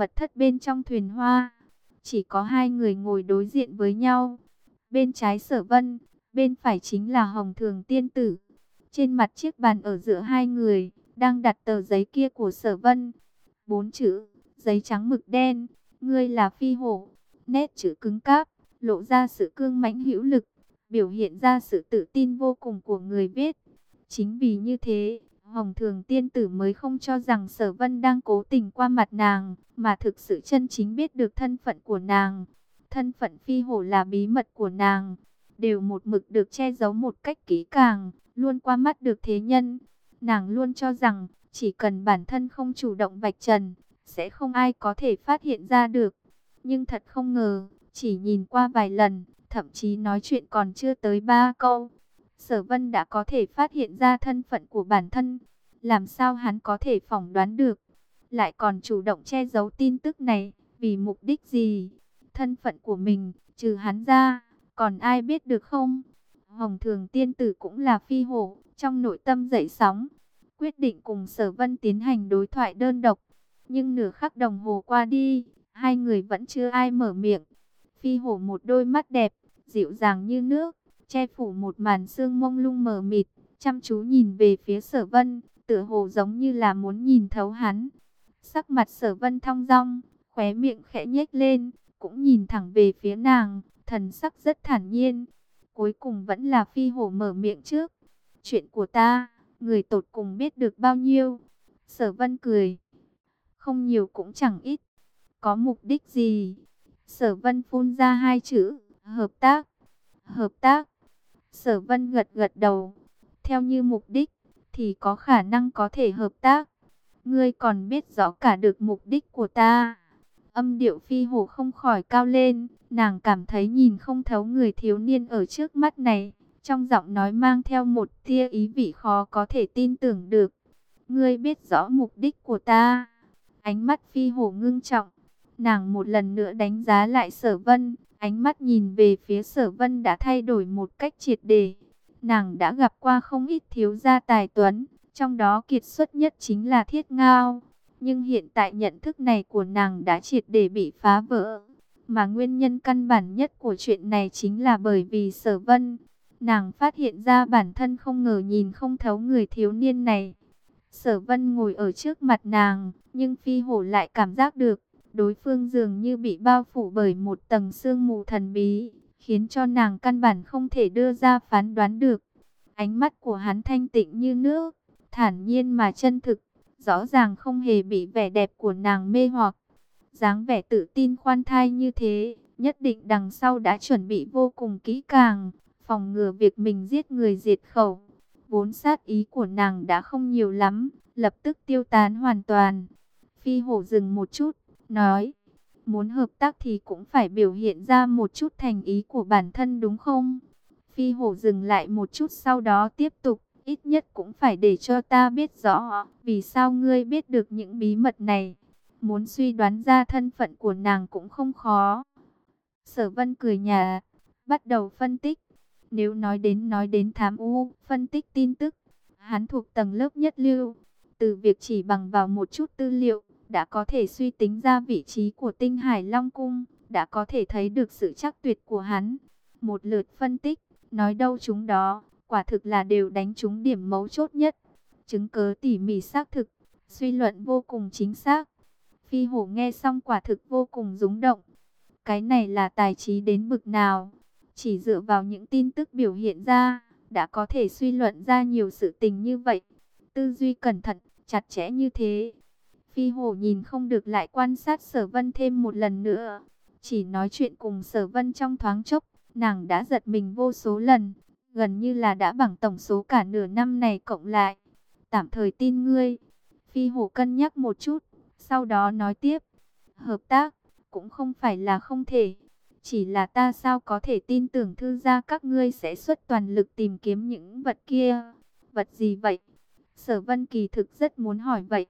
Mật thất bên trong thuyền hoa, chỉ có hai người ngồi đối diện với nhau. Bên trái sở vân, bên phải chính là hồng thường tiên tử. Trên mặt chiếc bàn ở giữa hai người, đang đặt tờ giấy kia của sở vân. Bốn chữ, giấy trắng mực đen, ngươi là phi hổ. Nét chữ cứng cáp, lộ ra sự cương mãnh hữu lực, biểu hiện ra sự tự tin vô cùng của người viết. Chính vì như thế, Hồng Thường Tiên Tử mới không cho rằng Sở Vân đang cố tình qua mặt nàng, mà thực sự chân chính biết được thân phận của nàng. Thân phận phi hổ là bí mật của nàng, đều một mực được che giấu một cách kỹ càng, luôn qua mắt được thế nhân. Nàng luôn cho rằng, chỉ cần bản thân không chủ động vạch trần, sẽ không ai có thể phát hiện ra được. Nhưng thật không ngờ, chỉ nhìn qua vài lần, thậm chí nói chuyện còn chưa tới ba câu. Sở Vân đã có thể phát hiện ra thân phận của bản thân. Làm sao hắn có thể phỏng đoán được? Lại còn chủ động che giấu tin tức này, vì mục đích gì? Thân phận của mình, trừ hắn ra, còn ai biết được không? Hồng Thường Tiên Tử cũng là phi hổ, trong nội tâm dậy sóng. Quyết định cùng Sở Vân tiến hành đối thoại đơn độc. Nhưng nửa khắc đồng hồ qua đi, hai người vẫn chưa ai mở miệng. Phi hổ một đôi mắt đẹp, dịu dàng như nước, che phủ một màn sương mông lung mờ mịt, chăm chú nhìn về phía sở vân, tựa hồ giống như là muốn nhìn thấu hắn. Sắc mặt sở vân thong dong, khóe miệng khẽ nhếch lên, cũng nhìn thẳng về phía nàng, thần sắc rất thản nhiên. Cuối cùng vẫn là phi hổ mở miệng trước. Chuyện của ta, người tột cùng biết được bao nhiêu? Sở vân cười. Không nhiều cũng chẳng ít. Có mục đích gì? Sở vân phun ra hai chữ, hợp tác. Hợp tác. Sở vân gật gật đầu. Theo như mục đích, thì có khả năng có thể hợp tác. Ngươi còn biết rõ cả được mục đích của ta. Âm điệu phi hồ không khỏi cao lên, nàng cảm thấy nhìn không thấu người thiếu niên ở trước mắt này. Trong giọng nói mang theo một tia ý vị khó có thể tin tưởng được. Ngươi biết rõ mục đích của ta. Ánh mắt phi hồ ngưng trọng. Nàng một lần nữa đánh giá lại sở vân. Ánh mắt nhìn về phía sở vân đã thay đổi một cách triệt đề. Nàng đã gặp qua không ít thiếu gia tài tuấn. Trong đó kiệt xuất nhất chính là thiết ngao. Nhưng hiện tại nhận thức này của nàng đã triệt để bị phá vỡ. Mà nguyên nhân căn bản nhất của chuyện này chính là bởi vì sở vân. Nàng phát hiện ra bản thân không ngờ nhìn không thấu người thiếu niên này. Sở vân ngồi ở trước mặt nàng, nhưng phi hổ lại cảm giác được, đối phương dường như bị bao phủ bởi một tầng sương mù thần bí, khiến cho nàng căn bản không thể đưa ra phán đoán được. Ánh mắt của hắn thanh tịnh như nước, thản nhiên mà chân thực, rõ ràng không hề bị vẻ đẹp của nàng mê hoặc. dáng vẻ tự tin khoan thai như thế, nhất định đằng sau đã chuẩn bị vô cùng kỹ càng, phòng ngừa việc mình giết người diệt khẩu. Vốn sát ý của nàng đã không nhiều lắm, lập tức tiêu tán hoàn toàn. Phi hổ dừng một chút, nói, muốn hợp tác thì cũng phải biểu hiện ra một chút thành ý của bản thân đúng không? Phi hổ dừng lại một chút sau đó tiếp tục, ít nhất cũng phải để cho ta biết rõ, vì sao ngươi biết được những bí mật này. Muốn suy đoán ra thân phận của nàng cũng không khó. Sở vân cười nhà, bắt đầu phân tích. Nếu nói đến nói đến thám u, phân tích tin tức, hắn thuộc tầng lớp nhất lưu. Từ việc chỉ bằng vào một chút tư liệu, đã có thể suy tính ra vị trí của tinh hải Long Cung, đã có thể thấy được sự chắc tuyệt của hắn. Một lượt phân tích, nói đâu chúng đó, quả thực là đều đánh trúng điểm mấu chốt nhất. Chứng cớ tỉ mỉ xác thực, suy luận vô cùng chính xác. Phi hổ nghe xong quả thực vô cùng rúng động. Cái này là tài trí đến bực nào? Chỉ dựa vào những tin tức biểu hiện ra, đã có thể suy luận ra nhiều sự tình như vậy. Tư duy cẩn thận, chặt chẽ như thế. Phi hổ nhìn không được lại quan sát sở vân thêm một lần nữa. Chỉ nói chuyện cùng sở vân trong thoáng chốc, nàng đã giật mình vô số lần. Gần như là đã bằng tổng số cả nửa năm này cộng lại. Tạm thời tin ngươi. Phi hổ cân nhắc một chút, sau đó nói tiếp. Hợp tác, cũng không phải là không thể. Chỉ là ta sao có thể tin tưởng thư gia các ngươi sẽ xuất toàn lực tìm kiếm những vật kia. Vật gì vậy? Sở Vân Kỳ thực rất muốn hỏi vậy.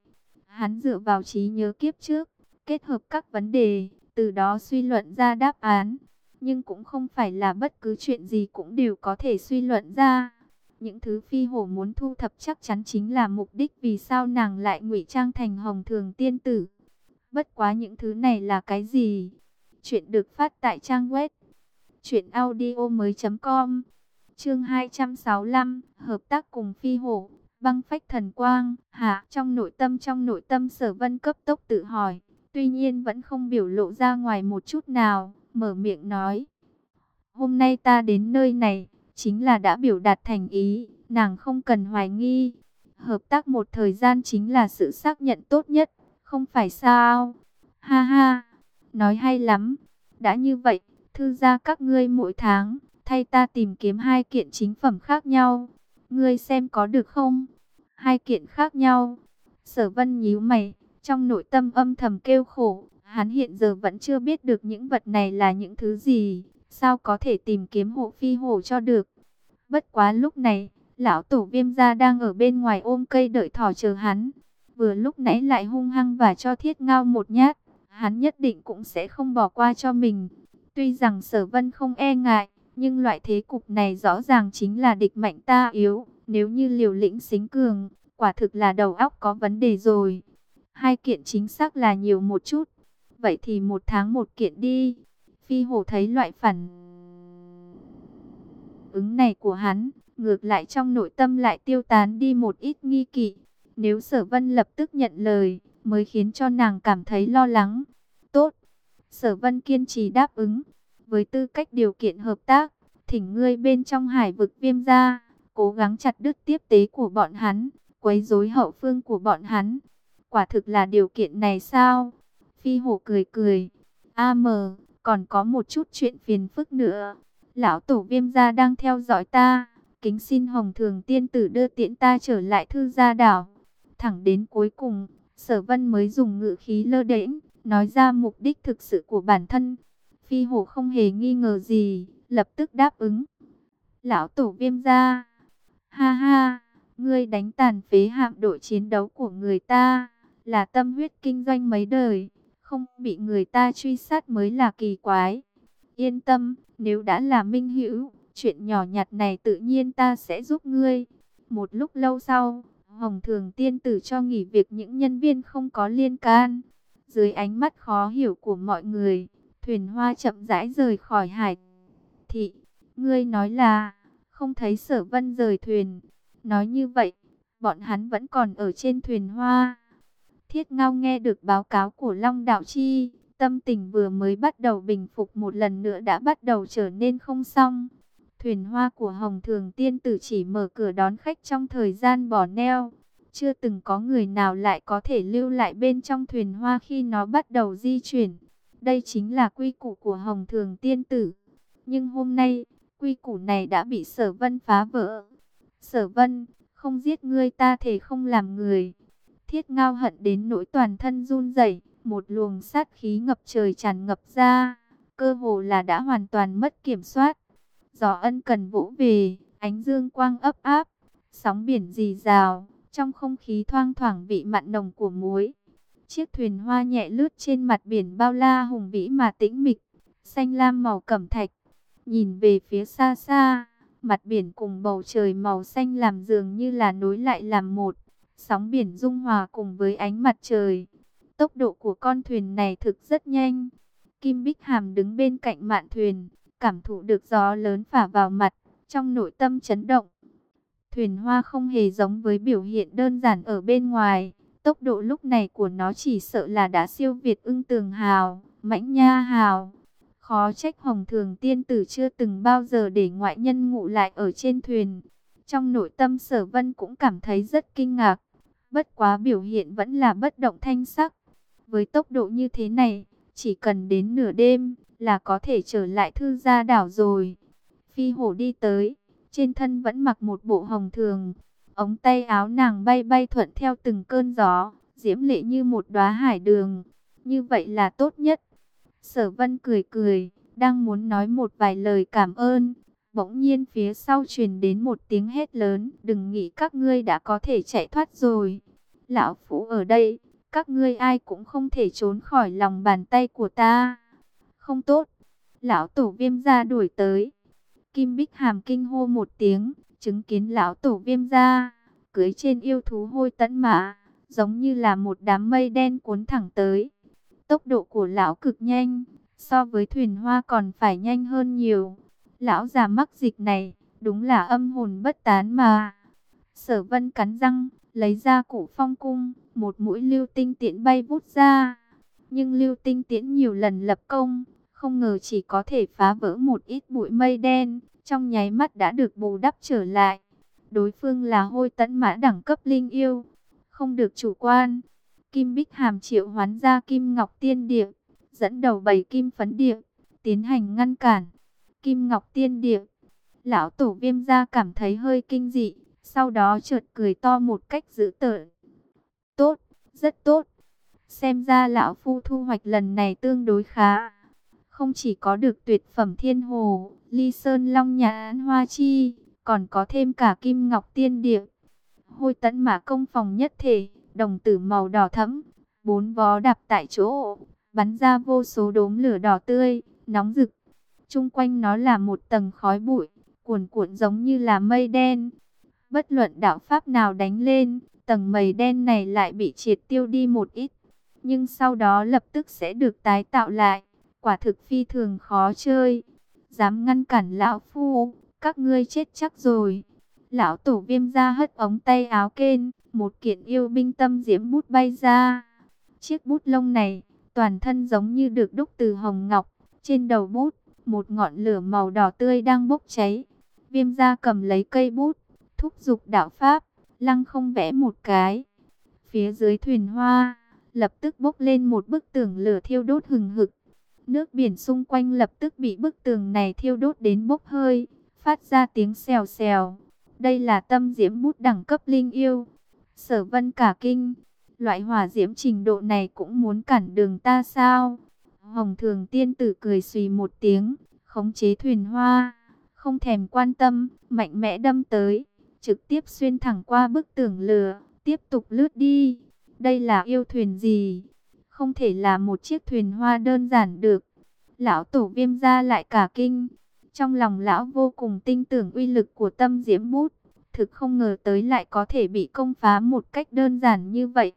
Hắn dựa vào trí nhớ kiếp trước, kết hợp các vấn đề, từ đó suy luận ra đáp án. Nhưng cũng không phải là bất cứ chuyện gì cũng đều có thể suy luận ra. Những thứ phi hổ muốn thu thập chắc chắn chính là mục đích vì sao nàng lại ngụy trang thành hồng thường tiên tử. Bất quá những thứ này là cái gì? Chuyện được phát tại trang web truyệnaudiomoi.com. Chương 265, hợp tác cùng Phi Hổ, băng phách thần quang, hạ, trong nội tâm trong nội tâm Sở Vân cấp tốc tự hỏi, tuy nhiên vẫn không biểu lộ ra ngoài một chút nào, mở miệng nói: "Hôm nay ta đến nơi này, chính là đã biểu đạt thành ý, nàng không cần hoài nghi." Hợp tác một thời gian chính là sự xác nhận tốt nhất, không phải sao? Ha ha, nói hay lắm. Đã như vậy, thư gia các ngươi mỗi tháng, thay ta tìm kiếm hai kiện chính phẩm khác nhau. Ngươi xem có được không? Hai kiện khác nhau. Sở vân nhíu mày, trong nội tâm âm thầm kêu khổ. Hắn hiện giờ vẫn chưa biết được những vật này là những thứ gì. Sao có thể tìm kiếm hộ phi hổ cho được? Bất quá lúc này, lão tổ viêm gia đang ở bên ngoài ôm cây đợi thỏ chờ hắn. Vừa lúc nãy lại hung hăng và cho thiết ngao một nhát, hắn nhất định cũng sẽ không bỏ qua cho mình. Tuy rằng sở vân không e ngại, nhưng loại thế cục này rõ ràng chính là địch mạnh ta yếu. Nếu như liều lĩnh xính cường, quả thực là đầu óc có vấn đề rồi. Hai kiện chính xác là nhiều một chút. Vậy thì một tháng một kiện đi. Phi hổ thấy loại phản ứng này của hắn, ngược lại trong nội tâm lại tiêu tán đi một ít nghi kỵ. Nếu sở vân lập tức nhận lời, mới khiến cho nàng cảm thấy lo lắng. Tốt, sở vân kiên trì đáp ứng. Với tư cách điều kiện hợp tác, thỉnh ngươi bên trong hải vực viêm ra, cố gắng chặt đứt tiếp tế của bọn hắn, quấy rối hậu phương của bọn hắn. Quả thực là điều kiện này sao? Phi hổ cười cười. A mờ, còn có một chút chuyện phiền phức nữa. Lão tổ viêm gia đang theo dõi ta. Kính xin Hồng Thường Tiên Tử đưa tiễn ta trở lại thư gia đảo. Thẳng đến cuối cùng, sở vân mới dùng ngữ khí lơ đễnh, nói ra mục đích thực sự của bản thân. Phi hổ không hề nghi ngờ gì, lập tức đáp ứng. Lão tổ viêm ra, ha ha, ngươi đánh tàn phế hạm đội chiến đấu của người ta, là tâm huyết kinh doanh mấy đời, không bị người ta truy sát mới là kỳ quái. Yên tâm, nếu đã là minh hữu, chuyện nhỏ nhặt này tự nhiên ta sẽ giúp ngươi. Một lúc lâu sau, Hồng Thường Tiên Tử cho nghỉ việc những nhân viên không có liên can. Dưới ánh mắt khó hiểu của mọi người, thuyền hoa chậm rãi rời khỏi hải. Thị, ngươi nói là, không thấy sở vân rời thuyền. Nói như vậy, bọn hắn vẫn còn ở trên thuyền hoa. Thiết Ngao nghe được báo cáo của Long Đạo Chi, tâm tình vừa mới bắt đầu bình phục một lần nữa đã bắt đầu trở nên không xong. Thuyền hoa của Hồng Thường Tiên Tử chỉ mở cửa đón khách trong thời gian bỏ neo. Chưa từng có người nào lại có thể lưu lại bên trong thuyền hoa khi nó bắt đầu di chuyển. Đây chính là quy củ của Hồng Thường Tiên Tử. Nhưng hôm nay, quy củ này đã bị Sở Vân phá vỡ. Sở Vân, không giết ngươi ta thể không làm người. Thiết ngao hận đến nỗi toàn thân run rẩy, một luồng sát khí ngập trời tràn ngập ra, cơ hồ là đã hoàn toàn mất kiểm soát. Gió ân cần vỗ về, ánh dương quang ấp áp, sóng biển rì rào, trong không khí thoang thoảng vị mặn nồng của muối. Chiếc thuyền hoa nhẹ lướt trên mặt biển bao la hùng vĩ mà tĩnh mịch, xanh lam màu cẩm thạch. Nhìn về phía xa xa, mặt biển cùng bầu trời màu xanh làm dường như là nối lại làm một. Sóng biển dung hòa cùng với ánh mặt trời. Tốc độ của con thuyền này thực rất nhanh. Kim Bích Hàm đứng bên cạnh mạn thuyền, cảm thụ được gió lớn phả vào mặt, trong nội tâm chấn động. Thuyền hoa không hề giống với biểu hiện đơn giản ở bên ngoài. Tốc độ lúc này của nó chỉ sợ là đã siêu việt ưng tường hào, mãnh nha hào. Khó trách hồng thường tiên tử chưa từng bao giờ để ngoại nhân ngủ lại ở trên thuyền. Trong nội tâm sở vân cũng cảm thấy rất kinh ngạc. Bất quá biểu hiện vẫn là bất động thanh sắc. Với tốc độ như thế này, chỉ cần đến nửa đêm là có thể trở lại thư gia đảo rồi. Phi hổ đi tới, trên thân vẫn mặc một bộ hồng thường. Ống tay áo nàng bay bay thuận theo từng cơn gió, diễm lệ như một đóa hải đường. Như vậy là tốt nhất. Sở vân cười cười, đang muốn nói một vài lời cảm ơn. Bỗng nhiên phía sau truyền đến một tiếng hét lớn, đừng nghĩ các ngươi đã có thể chạy thoát rồi. Lão Phú ở đây, các ngươi ai cũng không thể trốn khỏi lòng bàn tay của ta. Không tốt. Lão tổ viêm ra đuổi tới. Kim Bích Hàm kinh hô một tiếng, chứng kiến lão tổ viêm ra, cưới trên yêu thú hôi tẫn mã, giống như là một đám mây đen cuốn thẳng tới. Tốc độ của lão cực nhanh, so với thuyền hoa còn phải nhanh hơn nhiều. Lão già mắc dịch này, đúng là âm hồn bất tán mà. Sở vân cắn răng, lấy ra cụ phong cung, một mũi lưu tinh tiễn bay vút ra. Nhưng lưu tinh tiễn nhiều lần lập công, không ngờ chỉ có thể phá vỡ một ít bụi mây đen, trong nháy mắt đã được bù đắp trở lại. Đối phương là hôi tấn mã đẳng cấp linh yêu, không được chủ quan. Kim Bích Hàm triệu hoán ra Kim Ngọc Tiên Điệp, dẫn đầu bảy kim phấn điệp, tiến hành ngăn cản. Kim Ngọc Tiên Điệp, lão tổ viêm gia cảm thấy hơi kinh dị, sau đó chợt cười to một cách dữ tợn. Tốt, rất tốt. Xem ra lão phu thu hoạch lần này tương đối khá. Không chỉ có được tuyệt phẩm thiên hồ, ly sơn long nhãn hoa chi, còn có thêm cả kim ngọc tiên điệp. Hôi tấn mã công phòng nhất thể, đồng tử màu đỏ thẫm, bốn vó đạp tại chỗ, bắn ra vô số đốm lửa đỏ tươi, nóng rực. Trung quanh nó là một tầng khói bụi, cuồn cuộn giống như là mây đen. Bất luận đạo pháp nào đánh lên, tầng mây đen này lại bị triệt tiêu đi một ít. Nhưng sau đó lập tức sẽ được tái tạo lại. Quả thực phi thường khó chơi. Dám ngăn cản lão phu, các ngươi chết chắc rồi. Lão tổ viêm ra hất ống tay áo kên, một kiện yêu binh tâm diễm bút bay ra. Chiếc bút lông này, toàn thân giống như được đúc từ hồng ngọc. Trên đầu bút, một ngọn lửa màu đỏ tươi đang bốc cháy. Viêm ra cầm lấy cây bút, thúc giục đạo pháp, lăng không vẽ một cái. Phía dưới thuyền hoa, lập tức bốc lên một bức tường lửa thiêu đốt hừng hực. Nước biển xung quanh lập tức bị bức tường này thiêu đốt đến bốc hơi, phát ra tiếng xèo xèo. Đây là tâm diễm bút đẳng cấp linh yêu. Sở vân cả kinh, loại hỏa diễm trình độ này cũng muốn cản đường ta sao? Hồng thường tiên tử cười xùy một tiếng, khống chế thuyền hoa, không thèm quan tâm, mạnh mẽ đâm tới, trực tiếp xuyên thẳng qua bức tường lửa, tiếp tục lướt đi. Đây là yêu thuyền gì? Không thể là một chiếc thuyền hoa đơn giản được. Lão tổ viêm ra lại cả kinh. Trong lòng lão vô cùng tin tưởng uy lực của tâm diễm bút. Thực không ngờ tới lại có thể bị công phá một cách đơn giản như vậy.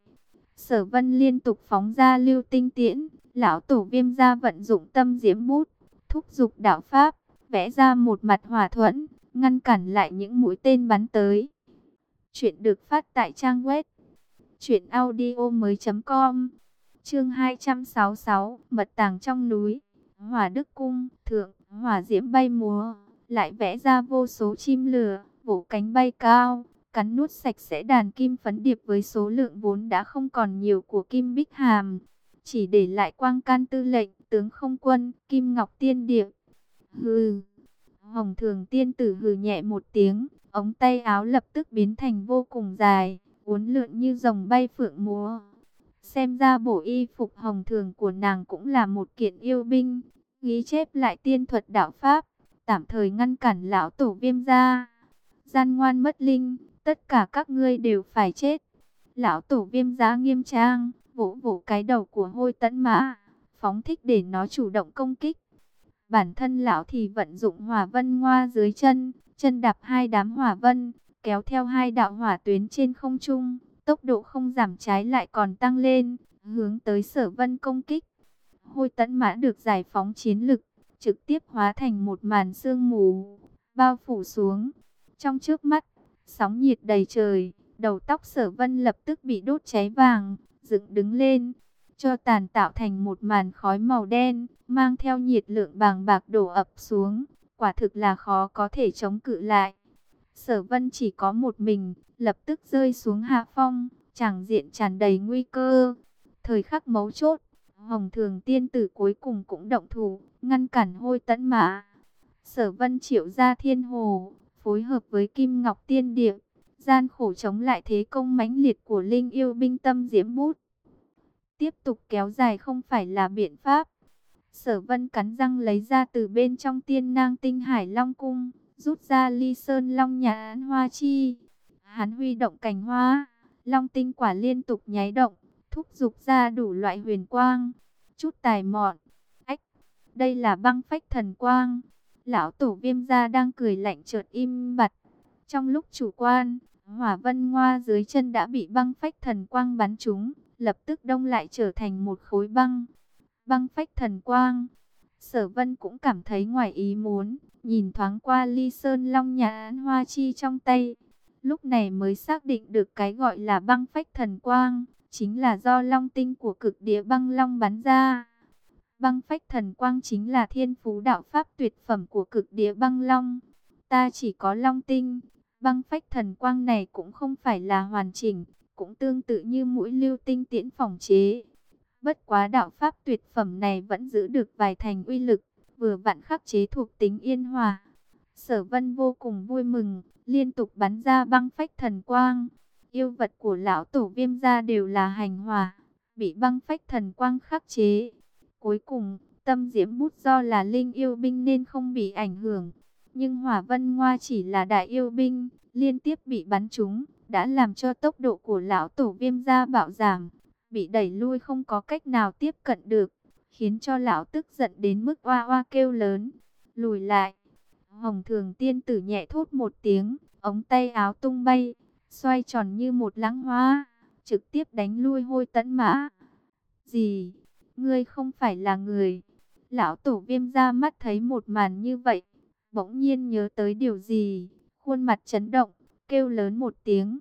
Sở vân liên tục phóng ra lưu tinh tiễn. Lão tổ viêm ra vận dụng tâm diễm bút. Thúc giục đạo pháp. Vẽ ra một mặt hòa thuẫn. Ngăn cản lại những mũi tên bắn tới. Chuyện được phát tại trang web. Chuyện audio mới.com Chương 266 Mật tàng trong núi, Hỏa Đức Cung, Thượng, Hỏa diễm bay múa, Lại vẽ ra vô số chim lửa Vỗ cánh bay cao, Cắn nuốt sạch sẽ đàn kim phấn điệp Với số lượng vốn đã không còn nhiều của kim bích hàm Chỉ để lại quang can tư lệnh, Tướng không quân, Kim Ngọc Tiên Điệp Hừ, Hồng Thường Tiên Tử hừ nhẹ một tiếng, Ống tay áo lập tức biến thành vô cùng dài, uốn lượn như rồng bay phượng múa. Xem ra bộ y phục hồng thường của nàng cũng là một kiện yêu binh, ghi chép lại tiên thuật đạo Pháp, tạm thời ngăn cản lão tổ viêm ra. Gian ngoan mất linh, tất cả các ngươi đều phải chết. Lão tổ viêm giá nghiêm trang, vỗ vỗ cái đầu của hôi tấn mã, phóng thích để nó chủ động công kích. Bản thân lão thì vận dụng hỏa vân ngoa dưới chân, chân đạp hai đám hỏa vân, kéo theo hai đạo hỏa tuyến trên không trung, tốc độ không giảm trái lại còn tăng lên, hướng tới sở vân công kích. Hôi tấn mã được giải phóng chiến lực, trực tiếp hóa thành một màn sương mù, bao phủ xuống. Trong trước mắt, sóng nhiệt đầy trời, đầu tóc sở vân lập tức bị đốt cháy vàng, dựng đứng lên, cho tàn tạo thành một màn khói màu đen, mang theo nhiệt lượng bàng bạc đổ ập xuống, quả thực là khó có thể chống cự lại. Sở vân chỉ có một mình, lập tức rơi xuống hạ phong, chẳng diện tràn đầy nguy cơ. Thời khắc mấu chốt, Hồng Thường Tiên Tử cuối cùng cũng động thủ, ngăn cản hôi tấn mã. Sở vân triệu ra thiên hồ, phối hợp với Kim Ngọc Tiên Điệp, gian khổ chống lại thế công mãnh liệt của Linh yêu binh tâm diễm bút. Tiếp tục kéo dài không phải là biện pháp. Sở vân cắn răng lấy ra từ bên trong tiên nang tinh hải long cung rút ra ly sơn long nhãn hoa chi. Hắn huy động cành hoa, long tinh quả liên tục nháy động, thúc giục ra đủ loại huyền quang, chút tài mọn. Ách, đây là băng phách thần quang. Lão tổ viêm gia đang cười lạnh chợt im bặt. Trong lúc chủ quan, hỏa vân hoa dưới chân đã bị băng phách thần quang bắn trúng, lập tức đông lại trở thành một khối băng. băng phách thần quang. Sở vân cũng cảm thấy ngoài ý muốn, nhìn thoáng qua ly sơn long nhà hoa chi trong tay. Lúc này mới xác định được cái gọi là băng phách thần quang, chính là do long tinh của cực địa băng long bắn ra. Băng phách thần quang chính là thiên phú đạo pháp tuyệt phẩm của cực địa băng long. Ta chỉ có long tinh, băng phách thần quang này cũng không phải là hoàn chỉnh, cũng tương tự như mũi lưu tinh tiễn phòng chế. Bất quá đạo pháp tuyệt phẩm này vẫn giữ được vài thành uy lực, vừa vặn khắc chế thuộc tính yên hòa. Sở vân vô cùng vui mừng, liên tục bắn ra băng phách thần quang. Yêu vật của lão tổ viêm gia đều là hành hòa, bị băng phách thần quang khắc chế. Cuối cùng, tâm diễm bút do là linh yêu binh nên không bị ảnh hưởng. Nhưng hỏa vân ngoa chỉ là đại yêu binh, liên tiếp bị bắn trúng, đã làm cho tốc độ của lão tổ viêm gia bạo giảm, bị đẩy lui không có cách nào tiếp cận được, khiến cho lão tức giận đến mức oa oa kêu lớn, lùi lại. Hồng thường tiên tử nhẹ thốt một tiếng, ống tay áo tung bay, xoay tròn như một lãng hoa, trực tiếp đánh lui hôi tấn mã. Gì? Ngươi không phải là người. Lão tổ viêm ra mắt thấy một màn như vậy, bỗng nhiên nhớ tới điều gì, khuôn mặt chấn động, kêu lớn một tiếng.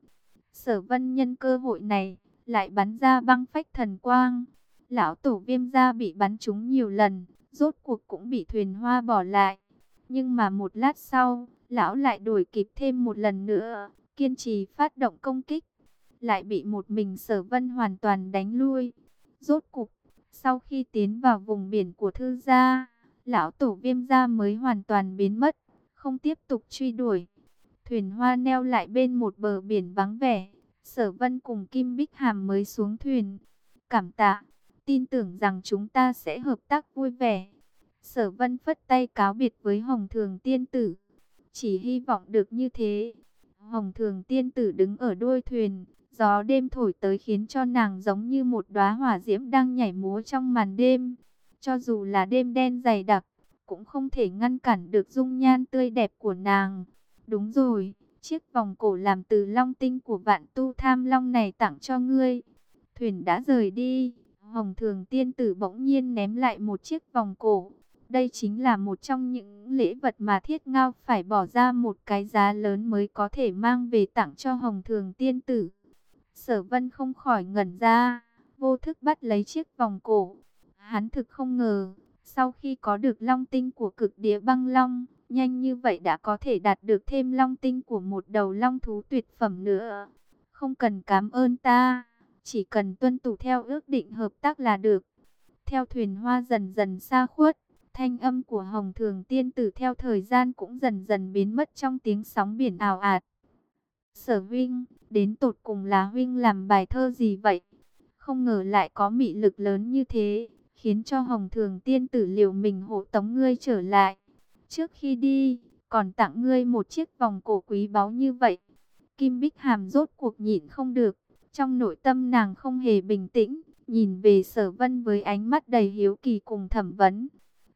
Sở vân nhân cơ hội này, lại bắn ra băng phách thần quang. Lão tổ viêm gia bị bắn trúng nhiều lần, rốt cuộc cũng bị thuyền hoa bỏ lại. Nhưng mà một lát sau, lão lại đuổi kịp thêm một lần nữa, kiên trì phát động công kích. Lại bị một mình sở vân hoàn toàn đánh lui. Rốt cục, sau khi tiến vào vùng biển của thư gia, lão tổ viêm gia mới hoàn toàn biến mất, không tiếp tục truy đuổi. Thuyền hoa neo lại bên một bờ biển vắng vẻ, sở vân cùng Kim Bích Hàm mới xuống thuyền. Cảm tạ, tin tưởng rằng chúng ta sẽ hợp tác vui vẻ. Sở vân phất tay cáo biệt với Hồng Thường Tiên Tử. Chỉ hy vọng được như thế. Hồng Thường Tiên Tử đứng ở đuôi thuyền, Gió đêm thổi tới khiến cho nàng giống như một đóa hỏa diễm đang nhảy múa trong màn đêm. Cho dù là đêm đen dày đặc, cũng không thể ngăn cản được dung nhan tươi đẹp của nàng. Đúng rồi, chiếc vòng cổ làm từ long tinh của vạn tu tham long này tặng cho ngươi. Thuyền đã rời đi, Hồng Thường Tiên Tử bỗng nhiên ném lại một chiếc vòng cổ. Đây chính là một trong những lễ vật mà Thiết Ngao phải bỏ ra một cái giá lớn mới có thể mang về tặng cho Hồng Thường Tiên Tử. Sở vân không khỏi ngẩn ra, vô thức bắt lấy chiếc vòng cổ. Hắn thực không ngờ, sau khi có được long tinh của cực địa băng long, nhanh như vậy đã có thể đạt được thêm long tinh của một đầu long thú tuyệt phẩm nữa. Không cần cảm ơn ta, chỉ cần tuân thủ theo ước định hợp tác là được. Theo thuyền hoa dần dần xa khuất, thanh âm của Hồng Thường Tiên Tử theo thời gian cũng dần dần biến mất trong tiếng sóng biển ảo ạt. Sở huynh, đến tột cùng là huynh làm bài thơ gì vậy? Không ngờ lại có mị lực lớn như thế, khiến cho Hồng Thường tiên tử liều mình hộ tống ngươi trở lại. Trước khi đi, còn tặng ngươi một chiếc vòng cổ quý báu như vậy. Kim Bích Hàm rốt cuộc nhịn không được, trong nội tâm nàng không hề bình tĩnh, nhìn về Sở Vân với ánh mắt đầy hiếu kỳ cùng thẩm vấn.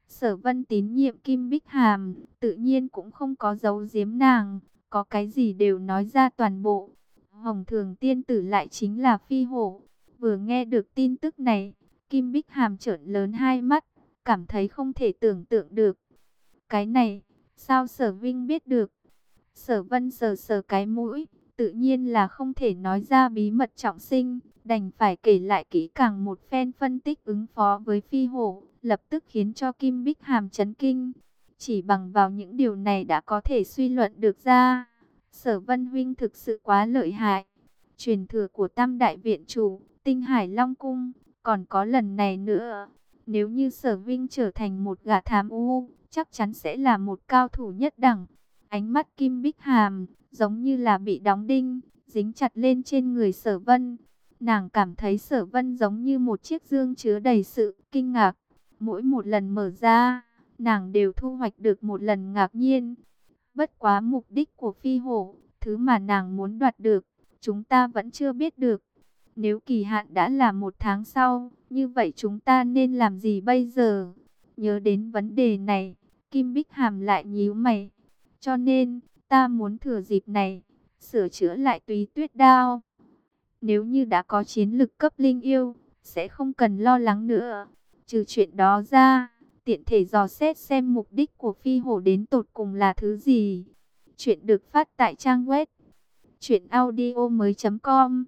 Sở Vân tín nhiệm Kim Bích Hàm, tự nhiên cũng không có giấu giếm nàng, có cái gì đều nói ra toàn bộ. Hồng Thường Tiên Tử lại chính là phi hổ. Vừa nghe được tin tức này, Kim Bích Hàm trợn lớn hai mắt, cảm thấy không thể tưởng tượng được. Cái này, sao Sở Vinh biết được? Sở Vân sờ sờ cái mũi, tự nhiên là không thể nói ra bí mật trọng sinh, đành phải kể lại kỹ càng một phen phân tích ứng phó với phi hổ, lập tức khiến cho Kim Bích Hàm chấn kinh. Chỉ bằng vào những điều này đã có thể suy luận được ra. Sở Vân Huynh thực sự quá lợi hại. Truyền thừa của Tam Đại Viện Chủ, Tinh Hải Long Cung, còn có lần này nữa. Nếu như Sở Vinh trở thành một gã thám u, chắc chắn sẽ là một cao thủ nhất đẳng. Ánh mắt Kim Bích Hàm, giống như là bị đóng đinh, dính chặt lên trên người Sở Vân. Nàng cảm thấy Sở Vân giống như một chiếc dương chứa đầy sự kinh ngạc. Mỗi một lần mở ra, nàng đều thu hoạch được một lần ngạc nhiên. Bất quá mục đích của phi hổ, thứ mà nàng muốn đoạt được, chúng ta vẫn chưa biết được. Nếu kỳ hạn đã là một tháng sau, như vậy chúng ta nên làm gì bây giờ? Nhớ đến vấn đề này, Kim Bích Hàm lại nhíu mày. Cho nên, ta muốn thừa dịp này, sửa chữa lại túy tuyết đao. Nếu như đã có chiến lực cấp linh yêu, sẽ không cần lo lắng nữa. Trừ chuyện đó ra, tiện thể dò xét xem mục đích của phi hổ đến tột cùng là thứ gì. Chuyện được phát tại trang web truyệnaudiomoi.com.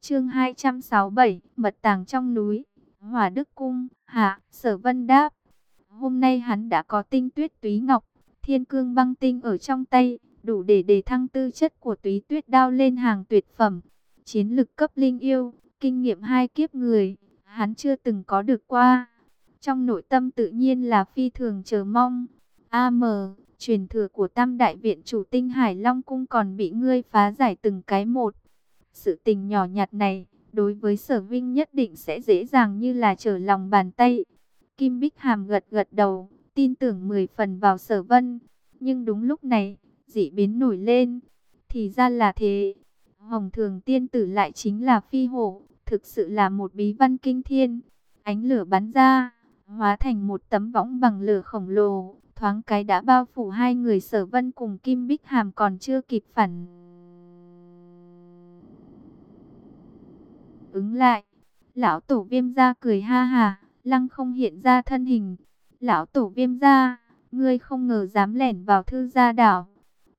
Chương 267, mật tàng trong núi, Hỏa Đức cung, hạ, Sở Vân đáp. Hôm nay hắn đã có tinh tuyết túy ngọc, thiên cương băng tinh ở trong tay, đủ để đề thăng tư chất của túy tuyết đao lên hàng tuyệt phẩm. Chiến lực cấp linh yêu, kinh nghiệm hai kiếp người, hắn chưa từng có được qua. Trong nội tâm tự nhiên là phi thường chờ mong. AM, truyền thừa của Tam Đại Viện chủ tinh Hải Long Cung còn bị ngươi phá giải từng cái một. Sự tình nhỏ nhặt này, đối với sở vinh nhất định sẽ dễ dàng như là trở lòng bàn tay. Kim Bích Hàm gật gật đầu, tin tưởng 10 phần vào sở vân. Nhưng đúng lúc này, dị biến nổi lên. Thì ra là thế. Hồng thường tiên tử lại chính là phi hổ, thực sự là một bí văn kinh thiên. Ánh lửa bắn ra, hóa thành một tấm võng bằng lửa khổng lồ, thoáng cái đã bao phủ hai người sở vân cùng Kim Bích Hàm còn chưa kịp phản. Ứng lại, lão tổ viêm ra cười ha hà, lăng không hiện ra thân hình. Lão tổ viêm ra, ngươi không ngờ dám lẻn vào thư gia đảo.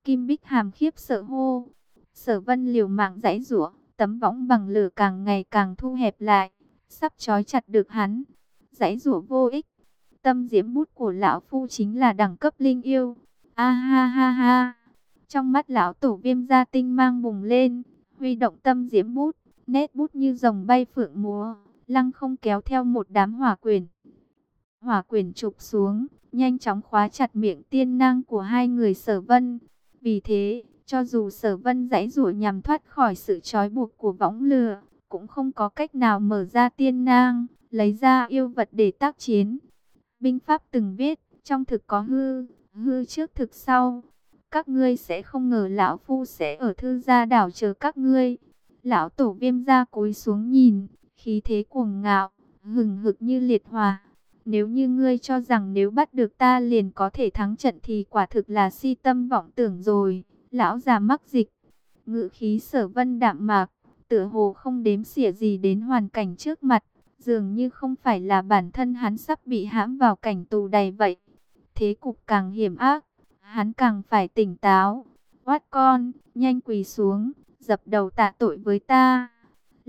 Kim Bích Hàm khiếp sợ hô. Sở vân liều mạng giãy rủa tấm võng bằng lửa càng ngày càng thu hẹp lại, sắp trói chặt được hắn. Giãy rủa vô ích. Tâm diễm bút của lão phu chính là đẳng cấp linh yêu. A ha ha ha. Trong mắt lão tổ viêm gia tinh mang bùng lên, huy động tâm diễm bút, nét bút như rồng bay phượng múa, lăng không kéo theo một đám hỏa quyền. Hỏa quyền chụp xuống, nhanh chóng khóa chặt miệng tiên năng của hai người sở vân. Vì thế, cho dù sở vân giãy rủa nhằm thoát khỏi sự trói buộc của võng lửa, cũng không có cách nào mở ra tiên nang, lấy ra yêu vật để tác chiến. Binh pháp từng viết, trong thực có hư, hư trước thực sau. Các ngươi sẽ không ngờ lão phu sẽ ở thư gia đảo chờ các ngươi. Lão tổ viêm ra cúi xuống nhìn, khí thế cuồng ngạo, hừng hực như liệt hỏa. Nếu như ngươi cho rằng nếu bắt được ta liền có thể thắng trận thì quả thực là si tâm vọng tưởng rồi. Lão già mắc dịch, ngự khí sở vân đạm mạc, tựa hồ không đếm xỉa gì đến hoàn cảnh trước mặt. Dường như không phải là bản thân hắn sắp bị hãm vào cảnh tù đầy vậy. Thế cục càng hiểm ác, hắn càng phải tỉnh táo. Oát con, nhanh quỳ xuống, dập đầu tạ tội với ta.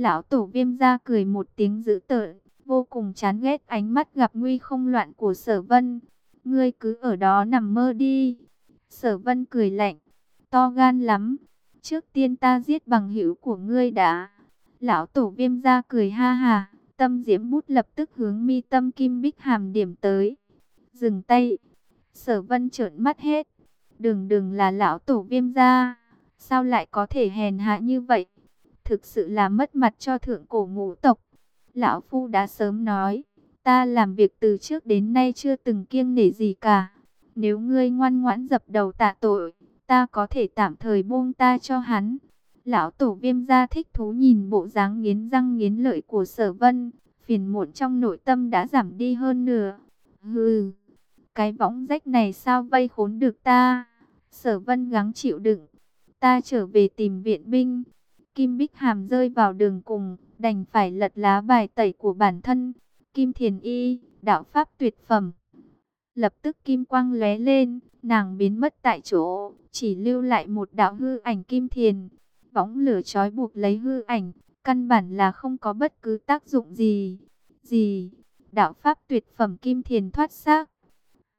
Lão tổ viêm ra cười một tiếng dữ tợn, vô cùng chán ghét ánh mắt gặp nguy không loạn của sở vân. Ngươi cứ ở đó nằm mơ đi. Sở vân cười lạnh, to gan lắm. Trước tiên ta giết bằng hữu của ngươi đã. Lão tổ viêm ra cười ha ha, tâm diễm bút lập tức hướng mi tâm kim bích hàm điểm tới. Dừng tay, sở vân trợn mắt hết. Đừng đừng là lão tổ viêm ra, sao lại có thể hèn hạ như vậy? Thực sự là mất mặt cho thượng cổ ngũ tộc. Lão Phu đã sớm nói, ta làm việc từ trước đến nay chưa từng kiêng nể gì cả. Nếu ngươi ngoan ngoãn dập đầu tạ tội, ta có thể tạm thời buông ta cho hắn. Lão tổ viêm gia thích thú nhìn bộ dáng nghiến răng nghiến lợi của sở vân, phiền muộn trong nội tâm đã giảm đi hơn nửa. Hừ, cái võng rách này sao vây khốn được ta? Sở vân gắng chịu đựng, ta trở về tìm viện binh. Kim Bích Hàm rơi vào đường cùng, đành phải lật lá bài tẩy của bản thân. Kim Thiền Y, đạo pháp tuyệt phẩm. Lập tức kim quang lóe lên, nàng biến mất tại chỗ, chỉ lưu lại một đạo hư ảnh Kim Thiền. Võng lửa trói buộc lấy hư ảnh, căn bản là không có bất cứ tác dụng gì. Gì? Đạo pháp tuyệt phẩm Kim Thiền thoát xác.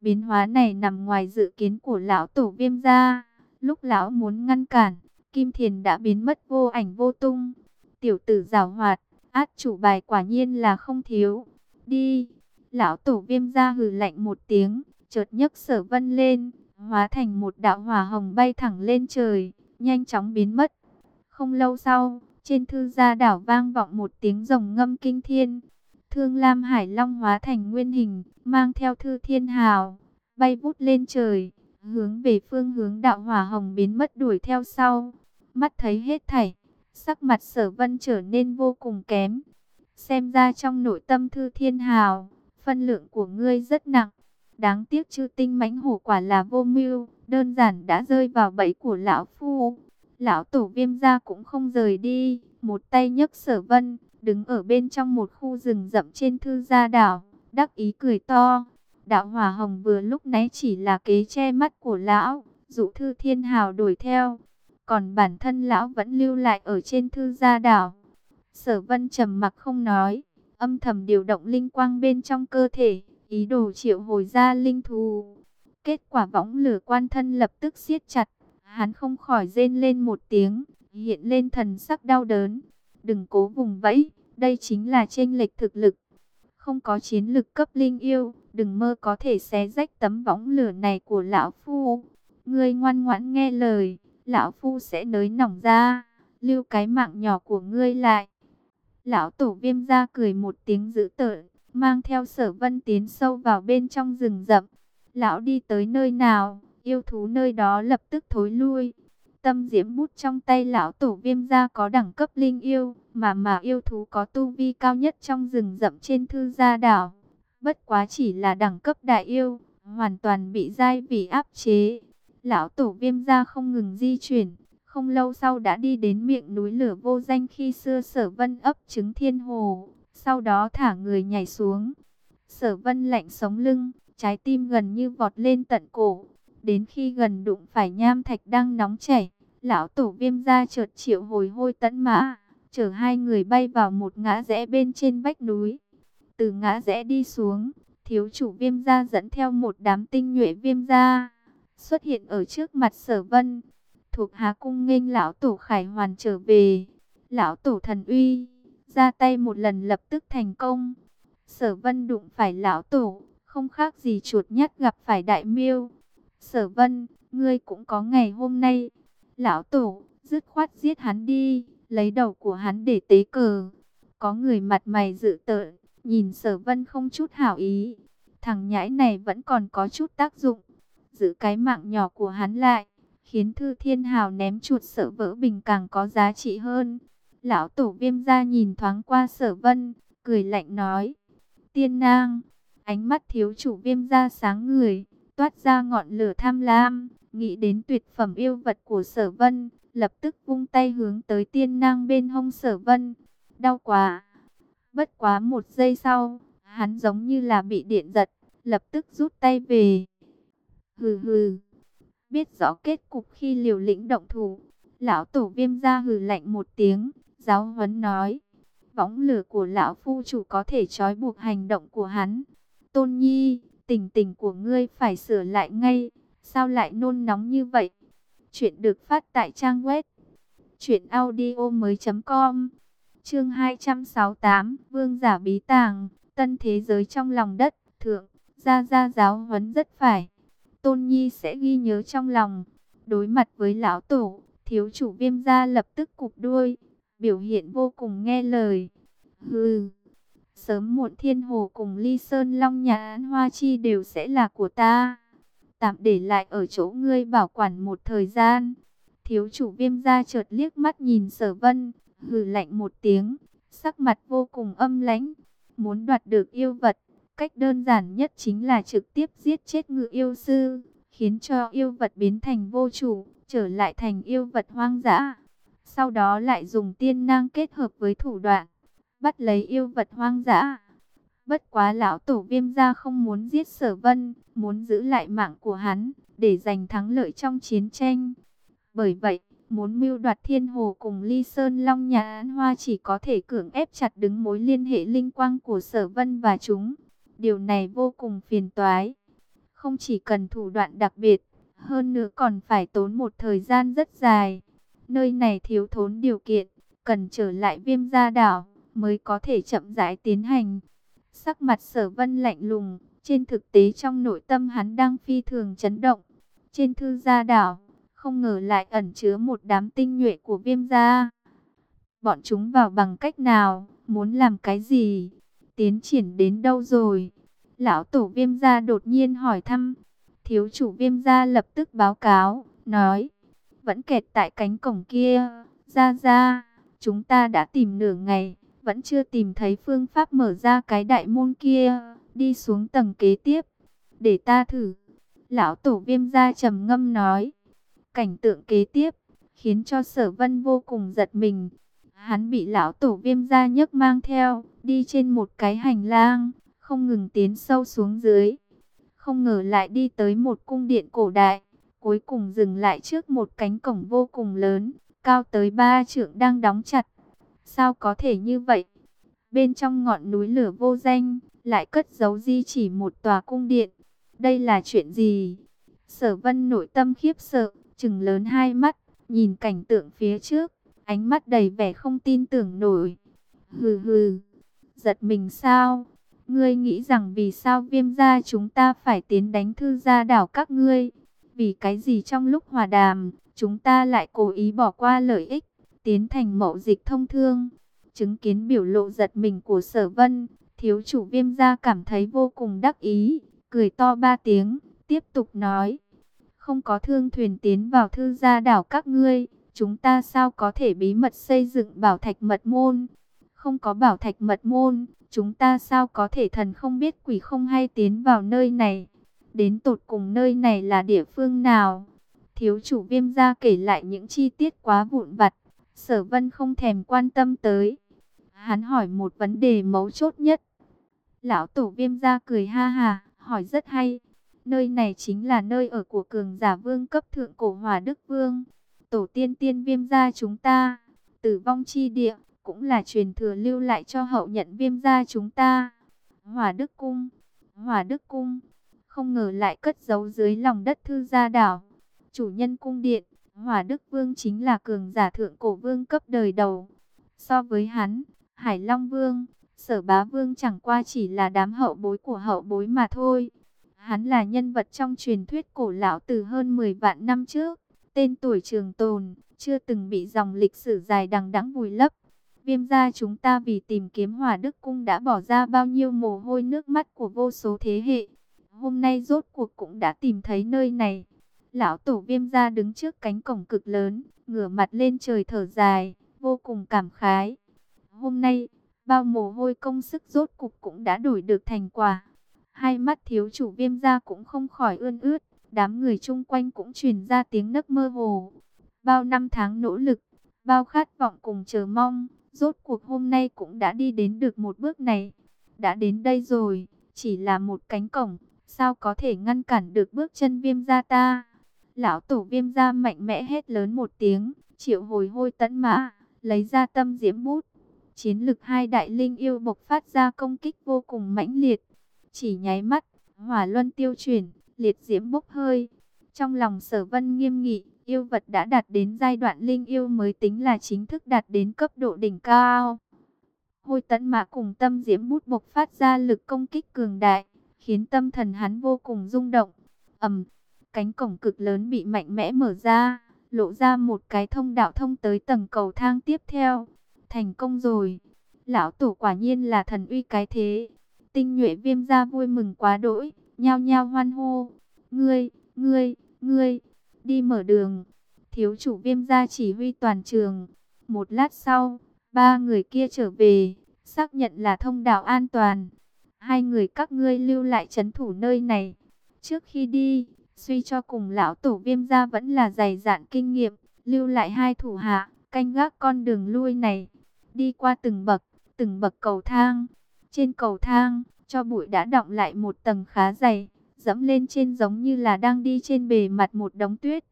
Biến hóa này nằm ngoài dự kiến của lão tổ viêm gia. Lúc lão muốn ngăn cản, Kim Thiền đã biến mất vô ảnh vô tung. Tiểu tử rào hoạt, át chủ bài quả nhiên là không thiếu. Đi! Lão tổ viêm ra hừ lạnh một tiếng, chợt nhấc sở vân lên, hóa thành một đạo hỏa hồng bay thẳng lên trời, nhanh chóng biến mất. Không lâu sau, trên thư gia đảo vang vọng một tiếng rồng ngâm kinh thiên. Thương Lam Hải Long hóa thành nguyên hình, mang theo thư thiên hào, bay vút lên trời, hướng về phương hướng đạo hỏa hồng biến mất đuổi theo sau. Mắt thấy hết thảy, sắc mặt sở vân trở nên vô cùng kém. Xem ra trong nội tâm thư thiên hào, phân lượng của ngươi rất nặng. Đáng tiếc chư tinh mãnh hổ quả là vô mưu, đơn giản đã rơi vào bẫy của lão phu. Lão tổ viêm gia cũng không rời đi, một tay nhấc sở vân, đứng ở bên trong một khu rừng rậm trên thư gia đảo, đắc ý cười to. Đạo hỏa hồng vừa lúc nãy chỉ là kế che mắt của lão, dụ thư thiên hào đuổi theo. Còn bản thân lão vẫn lưu lại ở trên thư gia đảo. Sở vân trầm mặc không nói, âm thầm điều động linh quang bên trong cơ thể, ý đồ triệu hồi ra linh thú. Kết quả võng lửa quan thân lập tức siết chặt, hắn không khỏi rên lên một tiếng, hiện lên thần sắc đau đớn. Đừng cố vùng vẫy, đây chính là chênh lệch thực lực. Không có chiến lực cấp linh yêu, đừng mơ có thể xé rách tấm võng lửa này của lão phu. Ngươi ngoan ngoãn nghe lời, lão phu sẽ nới nỏng ra, lưu cái mạng nhỏ của ngươi lại. Lão tổ viêm ra cười một tiếng dữ tợn, mang theo sở vân tiến sâu vào bên trong rừng rậm. Lão đi tới nơi nào, yêu thú nơi đó lập tức thối lui. Tâm diễm bút trong tay lão tổ viêm gia có đẳng cấp linh yêu, mà mà yêu thú có tu vi cao nhất trong rừng rậm trên thư gia đảo. Bất quá chỉ là đẳng cấp đại yêu, hoàn toàn bị giai vì áp chế. Lão tổ viêm gia không ngừng di chuyển, không lâu sau đã đi đến miệng núi lửa vô danh khi xưa sở vân ấp trứng thiên hồ, sau đó thả người nhảy xuống. Sở vân lạnh sống lưng, trái tim gần như vọt lên tận cổ. Đến khi gần đụng phải nham thạch đang nóng chảy, lão tổ viêm ra chợt triệu hồi hôi tấn mã, chở hai người bay vào một ngã rẽ bên trên vách núi. Từ ngã rẽ đi xuống, thiếu chủ viêm gia dẫn theo một đám tinh nhuệ viêm gia, xuất hiện ở trước mặt sở vân. Thuộc Hà Cung nghênh lão tổ khải hoàn trở về. Lão tổ thần uy, ra tay một lần lập tức thành công. Sở vân đụng phải lão tổ, không khác gì chuột nhắt gặp phải đại miêu. Sở vân, ngươi cũng có ngày hôm nay. Lão tổ, dứt khoát giết hắn đi, lấy đầu của hắn để tế cờ. Có người mặt mày dự tợn, nhìn sở vân không chút hảo ý. Thằng nhãi này vẫn còn có chút tác dụng. Giữ cái mạng nhỏ của hắn lại, khiến thư thiên hào ném chuột sợ vỡ bình càng có giá trị hơn. Lão tổ viêm ra nhìn thoáng qua sở vân, cười lạnh nói. Tiên nang, ánh mắt thiếu chủ viêm ra sáng người, toát ra ngọn lửa tham lam, nghĩ đến tuyệt phẩm yêu vật của sở vân, lập tức vung tay hướng tới tiên nang bên hông sở vân. Đau quá! Bất quá một giây sau, hắn giống như là bị điện giật, lập tức rút tay về. Hừ hừ! Biết rõ kết cục khi liều lĩnh động thủ, lão tổ viêm ra hừ lạnh một tiếng, giáo huấn nói. Võng lửa của lão phu chủ có thể trói buộc hành động của hắn. Tôn nhi, tình tình của ngươi phải sửa lại ngay. Sao lại nôn nóng như vậy? Chuyện được phát tại trang web truyện audio mới com Chương 268, Vương giả bí tàng, tân thế giới trong lòng đất, thượng, gia gia giáo huấn rất phải. Tôn Nhi sẽ ghi nhớ trong lòng. Đối mặt với lão tổ, thiếu chủ viêm gia lập tức cụp đuôi, biểu hiện vô cùng nghe lời. Hừ, sớm muộn thiên hồ cùng ly sơn long nhà án hoa chi đều sẽ là của ta. Tạm để lại ở chỗ ngươi bảo quản một thời gian. Thiếu chủ viêm gia chợt liếc mắt nhìn sở vân, hừ lạnh một tiếng, sắc mặt vô cùng âm lãnh. Muốn đoạt được yêu vật, cách đơn giản nhất chính là trực tiếp giết chết ngự yêu sư, khiến cho yêu vật biến thành vô chủ, trở lại thành yêu vật hoang dã. Sau đó lại dùng tiên năng kết hợp với thủ đoạn, bắt lấy yêu vật hoang dã. Bất quá lão tổ viêm gia không muốn giết sở vân, muốn giữ lại mạng của hắn, để giành thắng lợi trong chiến tranh. Bởi vậy, muốn mưu đoạt thiên hồ cùng ly sơn long nhà án hoa chỉ có thể cưỡng ép chặt đứng mối liên hệ linh quang của sở vân và chúng. Điều này vô cùng phiền toái. Không chỉ cần thủ đoạn đặc biệt, hơn nữa còn phải tốn một thời gian rất dài. Nơi này thiếu thốn điều kiện, cần trở lại viêm gia đảo mới có thể chậm rãi tiến hành. Sắc mặt sở vân lạnh lùng, trên thực tế trong nội tâm hắn đang phi thường chấn động. Trên thư gia đảo, không ngờ lại ẩn chứa một đám tinh nhuệ của viêm gia. Bọn chúng vào bằng cách nào, muốn làm cái gì, tiến triển đến đâu rồi? Lão tổ viêm gia đột nhiên hỏi thăm. Thiếu chủ viêm gia lập tức báo cáo, nói, vẫn kẹt tại cánh cổng kia, ra ra, chúng ta đã tìm nửa ngày, vẫn chưa tìm thấy phương pháp mở ra cái đại môn kia, đi xuống tầng kế tiếp, để ta thử. Lão tổ viêm gia trầm ngâm nói, cảnh tượng kế tiếp, khiến cho sở vân vô cùng giật mình. Hắn bị lão tổ viêm gia nhấc mang theo, đi trên một cái hành lang, không ngừng tiến sâu xuống dưới. Không ngờ lại đi tới một cung điện cổ đại, cuối cùng dừng lại trước một cánh cổng vô cùng lớn, cao tới ba trượng đang đóng chặt. Sao có thể như vậy? Bên trong ngọn núi lửa vô danh, lại cất giấu di chỉ một tòa cung điện. Đây là chuyện gì? Sở vân nội tâm khiếp sợ, chừng lớn hai mắt, nhìn cảnh tượng phía trước, ánh mắt đầy vẻ không tin tưởng nổi. Hừ hừ, giật mình sao? Ngươi nghĩ rằng vì sao viêm gia chúng ta phải tiến đánh thư gia đảo các ngươi? Vì cái gì trong lúc hòa đàm, chúng ta lại cố ý bỏ qua lợi ích, tiến thành mậu dịch thông thương? Chứng kiến biểu lộ giật mình của sở vân, thiếu chủ viêm gia cảm thấy vô cùng đắc ý, cười to ba tiếng, tiếp tục nói. Không có thương thuyền tiến vào thư gia đảo các ngươi, chúng ta sao có thể bí mật xây dựng bảo thạch mật môn? Không có bảo thạch mật môn, chúng ta sao có thể thần không biết quỷ không hay tiến vào nơi này? Đến tột cùng nơi này là địa phương nào? Thiếu chủ viêm gia kể lại những chi tiết quá vụn vặt, sở vân không thèm quan tâm tới. Hắn hỏi một vấn đề mấu chốt nhất. Lão tổ viêm gia cười ha ha, hỏi rất hay. Nơi này chính là nơi ở của cường giả vương cấp thượng cổ hòa đức vương. Tổ tiên tiên viêm gia chúng ta, tử vong chi địa, cũng là truyền thừa lưu lại cho hậu nhận viêm gia chúng ta. Hòa đức cung, hòa đức cung, không ngờ lại cất giấu dưới lòng đất thư gia đảo. Chủ nhân cung điện, hòa đức vương chính là cường giả thượng cổ vương cấp đời đầu. So với hắn, Hải Long Vương, Sở Bá Vương chẳng qua chỉ là đám hậu bối của hậu bối mà thôi. Hắn là nhân vật trong truyền thuyết cổ lão từ hơn 10 vạn năm trước, tên tuổi trường tồn, chưa từng bị dòng lịch sử dài đằng đẵng vùi lấp. Viêm gia chúng ta vì tìm kiếm hỏa đức cung đã bỏ ra bao nhiêu mồ hôi nước mắt của vô số thế hệ. Hôm nay rốt cuộc cũng đã tìm thấy nơi này. Lão tổ viêm gia đứng trước cánh cổng cực lớn, ngửa mặt lên trời thở dài, vô cùng cảm khái. Hôm nay, bao mồ hôi công sức rốt cục cũng đã đổi được thành quả. Hai mắt thiếu chủ viêm gia cũng không khỏi ươn ướt, đám người chung quanh cũng truyền ra tiếng nấc mơ hồ. Bao năm tháng nỗ lực, bao khát vọng cùng chờ mong, rốt cuộc hôm nay cũng đã đi đến được một bước này. Đã đến đây rồi, chỉ là một cánh cổng, sao có thể ngăn cản được bước chân viêm gia ta. Lão tổ viêm gia mạnh mẽ hét lớn một tiếng, triệu hồi hôi tấn mã, lấy ra tâm diễm bút. Chiến lực hai đại linh yêu bộc phát ra công kích vô cùng mãnh liệt. Chỉ nháy mắt, hỏa luân tiêu chuyển, liệt diễm bốc hơi. Trong lòng sở vân nghiêm nghị, yêu vật đã đạt đến giai đoạn linh yêu mới tính là chính thức đạt đến cấp độ đỉnh cao. Hôi tấn mã cùng tâm diễm bút bộc phát ra lực công kích cường đại, khiến tâm thần hắn vô cùng rung động. ầm, cánh cổng cực lớn bị mạnh mẽ mở ra, lộ ra một cái thông đạo thông tới tầng cầu thang tiếp theo. Thành công rồi, lão tổ quả nhiên là thần uy cái thế. Tinh nhuệ viêm ra vui mừng quá đỗi, nhao nhao hoan hô. Ngươi, ngươi, ngươi, đi mở đường. Thiếu chủ viêm gia chỉ huy toàn trường. Một lát sau, ba người kia trở về, xác nhận là thông đạo an toàn. Hai người các ngươi lưu lại chấn thủ nơi này. Trước khi đi, suy cho cùng lão tổ viêm gia vẫn là dày dạn kinh nghiệm, lưu lại hai thủ hạ, canh gác con đường lui này. Đi qua từng bậc, từng bậc cầu thang. Trên cầu thang, cho bụi đã đọng lại một tầng khá dày, dẫm lên trên giống như là đang đi trên bề mặt một đống tuyết.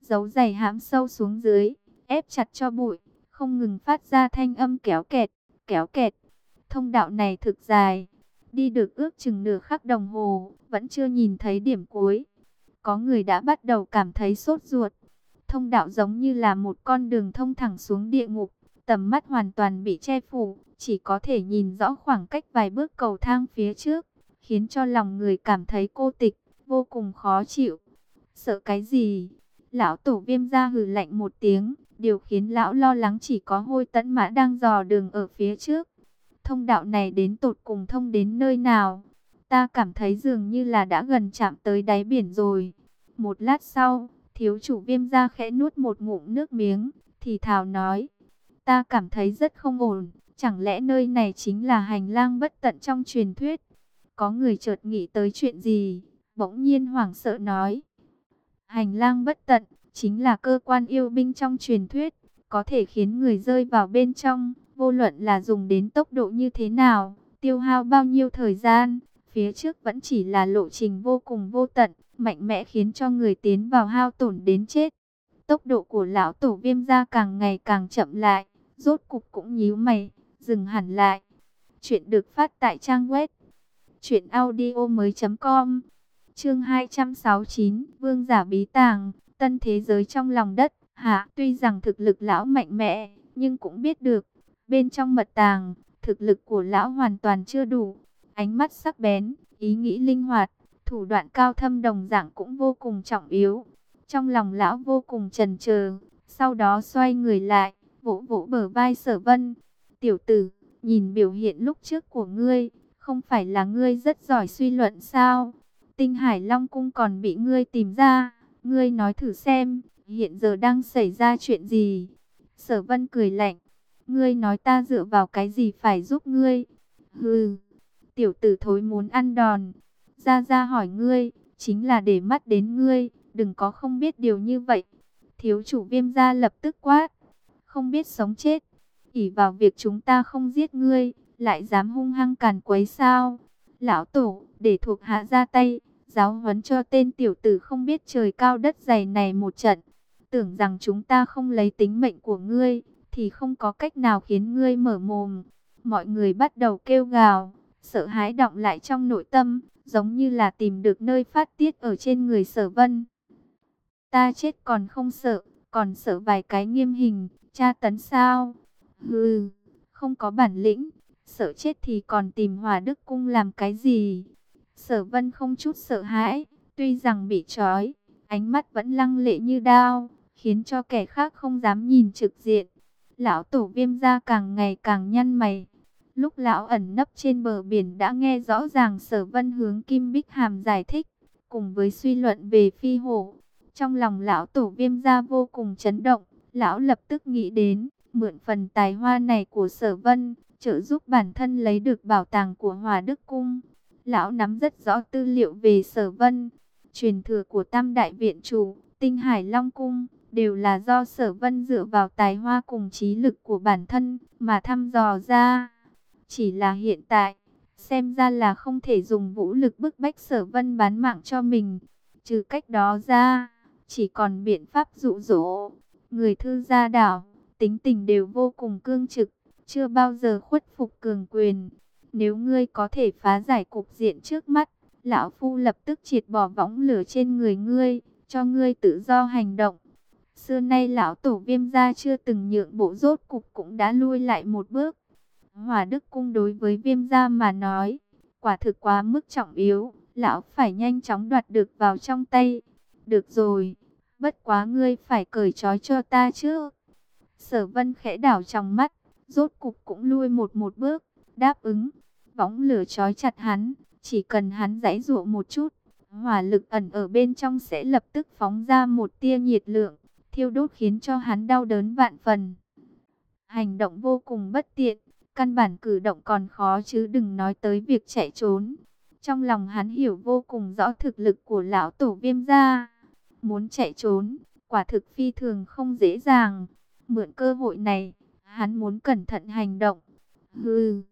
Dấu dày hãm sâu xuống dưới, ép chặt cho bụi, không ngừng phát ra thanh âm kéo kẹt, kéo kẹt. Thông đạo này thực dài, đi được ước chừng nửa khắc đồng hồ, vẫn chưa nhìn thấy điểm cuối. Có người đã bắt đầu cảm thấy sốt ruột. Thông đạo giống như là một con đường thông thẳng xuống địa ngục, tầm mắt hoàn toàn bị che phủ, chỉ có thể nhìn rõ khoảng cách vài bước cầu thang phía trước, khiến cho lòng người cảm thấy cô tịch, vô cùng khó chịu. Sợ cái gì? Lão tổ viêm ra hừ lạnh một tiếng, điều khiến lão lo lắng chỉ có hôi tấn mã đang dò đường ở phía trước. Thông đạo này đến tột cùng thông đến nơi nào? Ta cảm thấy dường như là đã gần chạm tới đáy biển rồi. Một lát sau, thiếu chủ viêm ra khẽ nuốt một ngụm nước miếng, thì thào nói. Ta cảm thấy rất không ổn, chẳng lẽ nơi này chính là hành lang bất tận trong truyền thuyết? Có người chợt nghĩ tới chuyện gì, bỗng nhiên hoảng sợ nói. Hành lang bất tận, chính là cơ quan yêu binh trong truyền thuyết, có thể khiến người rơi vào bên trong, vô luận là dùng đến tốc độ như thế nào, tiêu hao bao nhiêu thời gian, phía trước vẫn chỉ là lộ trình vô cùng vô tận, mạnh mẽ khiến cho người tiến vào hao tổn đến chết. Tốc độ của lão tổ viêm gia càng ngày càng chậm lại, rốt cục cũng nhíu mày, dừng hẳn lại. Chuyện được phát tại trang web truyệnaudiomoi.com. Chương 269, Vương giả bí tàng, tân thế giới trong lòng đất. Hạ, tuy rằng thực lực lão mạnh mẽ, nhưng cũng biết được, bên trong mật tàng, thực lực của lão hoàn toàn chưa đủ. Ánh mắt sắc bén, ý nghĩ linh hoạt, thủ đoạn cao thâm đồng dạng cũng vô cùng trọng yếu. Trong lòng lão vô cùng chần chờ, sau đó xoay người lại, vỗ vỗ bờ vai sở vân. Tiểu tử, nhìn biểu hiện lúc trước của ngươi, không phải là ngươi rất giỏi suy luận sao? Tinh Hải Long Cung còn bị ngươi tìm ra, ngươi nói thử xem, hiện giờ đang xảy ra chuyện gì? Sở vân cười lạnh, ngươi nói ta dựa vào cái gì phải giúp ngươi? Hừ, tiểu tử thối muốn ăn đòn. Ra ra hỏi ngươi, chính là để mắt đến ngươi, đừng có không biết điều như vậy. Thiếu chủ viêm gia lập tức quát, không biết sống chết ỉ vào việc chúng ta không giết ngươi, lại dám hung hăng càn quấy sao? Lão tổ, để thuộc hạ ra tay, giáo huấn cho tên tiểu tử không biết trời cao đất dày này một trận. Tưởng rằng chúng ta không lấy tính mệnh của ngươi, thì không có cách nào khiến ngươi mở mồm. Mọi người bắt đầu kêu gào, sợ hãi động lại trong nội tâm, giống như là tìm được nơi phát tiết ở trên người sở vân. Ta chết còn không sợ, còn sợ vài cái nghiêm hình, tra tấn sao? Hừ, không có bản lĩnh, sợ chết thì còn tìm hòa đức cung làm cái gì? Sở vân không chút sợ hãi, tuy rằng bị trói, ánh mắt vẫn lăng lệ như đao, khiến cho kẻ khác không dám nhìn trực diện. Lão tổ viêm ra càng ngày càng nhăn mày. Lúc lão ẩn nấp trên bờ biển đã nghe rõ ràng sở vân hướng Kim Bích Hàm giải thích, cùng với suy luận về phi hổ. Trong lòng lão tổ viêm ra vô cùng chấn động, lão lập tức nghĩ đến, mượn phần tài hoa này của sở vân, trợ giúp bản thân lấy được bảo tàng của Hòa Đức Cung. Lão nắm rất rõ tư liệu về sở vân, truyền thừa của tam đại viện chủ, tinh hải long cung, đều là do sở vân dựa vào tài hoa cùng trí lực của bản thân mà thăm dò ra. Chỉ là hiện tại, xem ra là không thể dùng vũ lực bức bách sở vân bán mạng cho mình. Trừ cách đó ra, chỉ còn biện pháp dụ dỗ. Người thư gia đảo, tính tình đều vô cùng cương trực, chưa bao giờ khuất phục cường quyền. Nếu ngươi có thể phá giải cục diện trước mắt, lão phu lập tức triệt bỏ võng lửa trên người ngươi, cho ngươi tự do hành động. Xưa nay lão tổ viêm gia chưa từng nhượng bộ rốt cục cũng đã lui lại một bước. Hòa Đức Cung đối với viêm gia mà nói, quả thực quá mức trọng yếu, lão phải nhanh chóng đoạt được vào trong tay. Được rồi, bất quá ngươi phải cởi trói cho ta trước. Sở vân khẽ đảo trong mắt, rốt cục cũng lui một một bước, đáp ứng. Võng lửa trói chặt hắn, chỉ cần hắn giãy giụa một chút, hỏa lực ẩn ở bên trong sẽ lập tức phóng ra một tia nhiệt lượng, thiêu đốt khiến cho hắn đau đớn vạn phần. Hành động vô cùng bất tiện, căn bản cử động còn khó chứ đừng nói tới việc chạy trốn. Trong lòng hắn hiểu vô cùng rõ thực lực của lão tổ viêm gia. Muốn chạy trốn, quả thực phi thường không dễ dàng. Mượn cơ hội này, hắn muốn cẩn thận hành động. Hừ,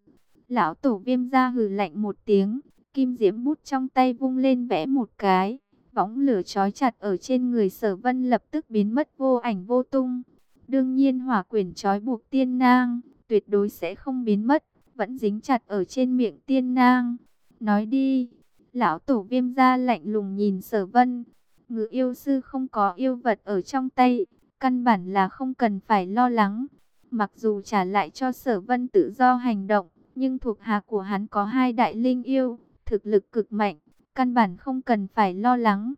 lão tổ viêm gia hừ lạnh một tiếng, kim diễm bút trong tay vung lên vẽ một cái. Võng lửa trói chặt ở trên người sở vân lập tức biến mất vô ảnh vô tung. Đương nhiên hỏa quyển trói buộc tiên nang, tuyệt đối sẽ không biến mất, vẫn dính chặt ở trên miệng tiên nang. Nói đi, lão tổ viêm ra lạnh lùng nhìn sở vân. Ngự yêu sư không có yêu vật ở trong tay, căn bản là không cần phải lo lắng. Mặc dù trả lại cho sở vân tự do hành động, nhưng thuộc hạ của hắn có hai đại linh yêu, thực lực cực mạnh, căn bản không cần phải lo lắng.